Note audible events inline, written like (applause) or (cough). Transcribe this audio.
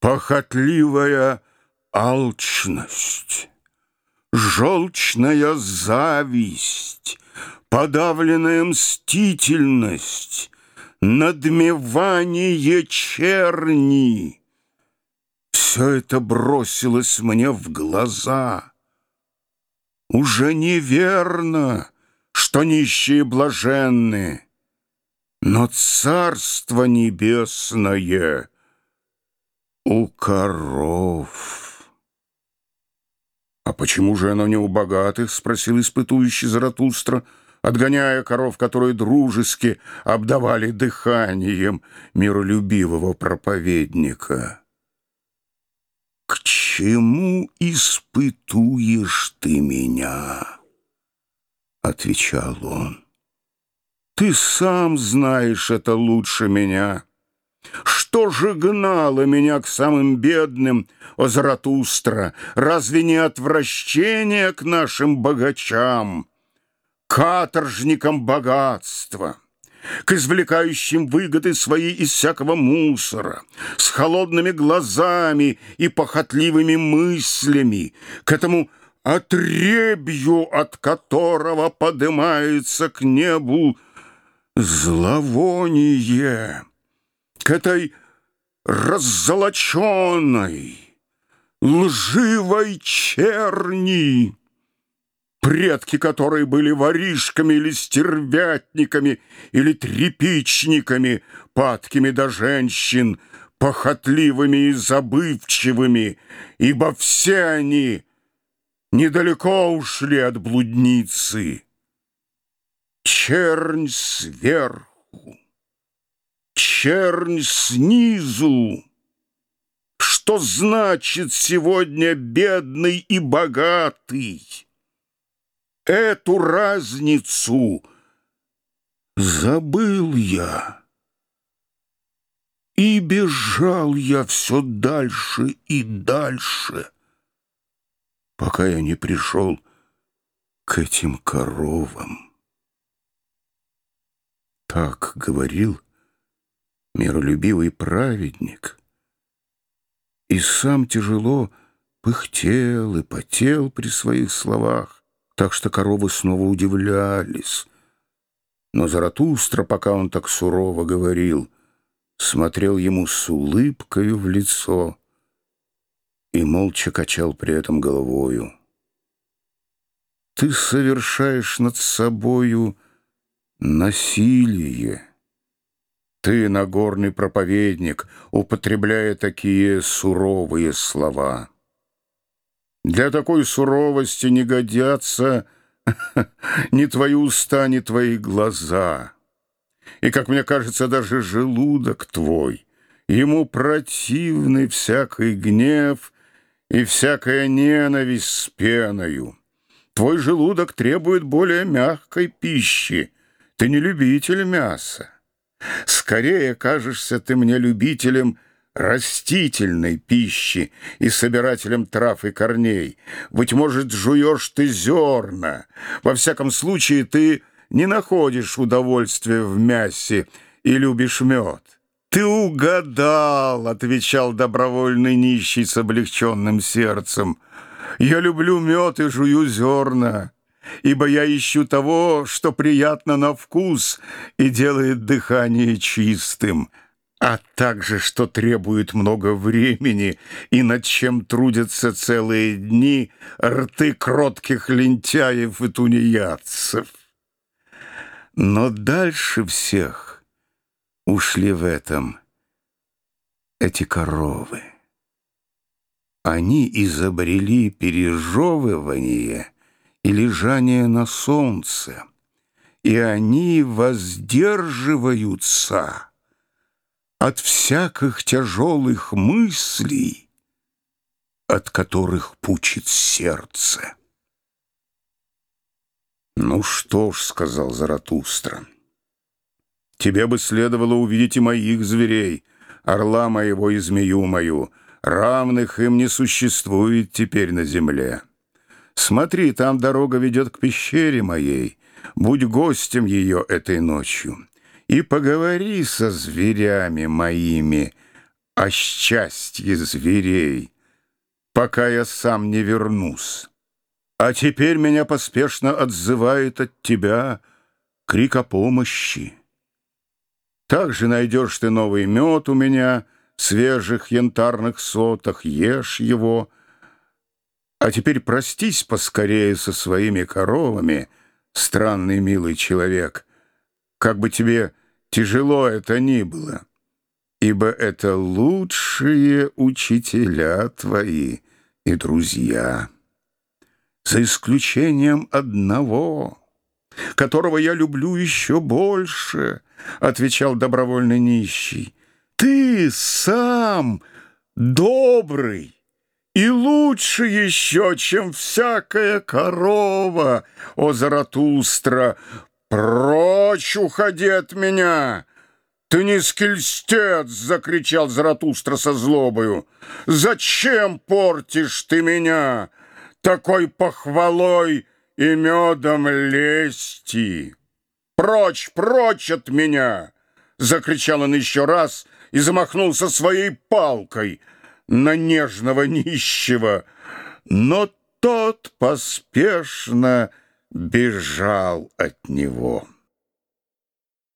Похотливая алчность, желчная зависть, подавленная мстительность, надмевание черни. Все это бросилось мне в глаза. Уже неверно, что нищие блаженны, но Царство Небесное у коров. «А почему же оно не у богатых?» — спросил испытующий Заратустра, отгоняя коров, которые дружески обдавали дыханием миролюбивого проповедника. «К чему испытуешь ты меня?» — отвечал он. Ты сам знаешь это лучше меня. Что же гнало меня к самым бедным, о Заратустра? Разве не отвращение к нашим богачам, каторжникам богатства?» к извлекающим выгоды свои из всякого мусора, с холодными глазами и похотливыми мыслями, к этому отребью, от которого поднимается к небу зловоние к этой раззолоченной, лживой черни, предки которой были воришками или стервятниками или трепичниками, падкими до женщин, похотливыми и забывчивыми, ибо все они недалеко ушли от блудницы. Чернь сверху, чернь снизу. Что значит сегодня бедный и богатый? Эту разницу забыл я. И бежал я все дальше и дальше, пока я не пришел к этим коровам. Так говорил миролюбивый праведник. И сам тяжело пыхтел и потел при своих словах, так что коровы снова удивлялись. Но Заратустра, пока он так сурово говорил, смотрел ему с улыбкою в лицо и молча качал при этом головою. «Ты совершаешь над собою Насилие. Ты, Нагорный проповедник, употребляя такие суровые слова. Для такой суровости не годятся (laughs) ни твои уста, ни твои глаза. И, как мне кажется, даже желудок твой. Ему противный всякий гнев и всякая ненависть с пеною. Твой желудок требует более мягкой пищи, ты не любитель мяса. Скорее кажешься ты мне любителем растительной пищи и собирателем трав и корней. Быть может, жуешь ты зерна. Во всяком случае, ты не находишь удовольствия в мясе и любишь мед. «Ты угадал», — отвечал добровольный нищий с облегченным сердцем. «Я люблю мед и жую зерна» ибо я ищу того, что приятно на вкус и делает дыхание чистым, а также, что требует много времени и над чем трудятся целые дни рты кротких лентяев и тунеядцев. Но дальше всех ушли в этом эти коровы. Они изобрели пережевывание — и лежание на солнце, и они воздерживаются от всяких тяжелых мыслей, от которых пучит сердце. «Ну что ж», — сказал Заратустра, — «тебе бы следовало увидеть и моих зверей, орла моего и змею мою, равных им не существует теперь на земле». Смотри, там дорога ведет к пещере моей. Будь гостем ее этой ночью. И поговори со зверями моими о счастье зверей, пока я сам не вернусь. А теперь меня поспешно отзывает от тебя крик о помощи. Также найдешь ты новый мед у меня, свежих янтарных сотах, ешь его. А теперь простись поскорее со своими коровами, странный милый человек, как бы тебе тяжело это ни было, ибо это лучшие учителя твои и друзья» за исключением одного, которого я люблю еще больше, — отвечал добровольно нищий. Ты сам добрый и лучше еще, чем всякая корова, о Заратустра. Прочь уходи от меня! «Ты не скельстец!» — закричал Заратустра со злобою. «Зачем портишь ты меня?» такой похвалой и медом лести. «Прочь, прочь от меня!» — закричал он еще раз и замахнулся своей палкой на нежного нищего. Но тот поспешно бежал от него.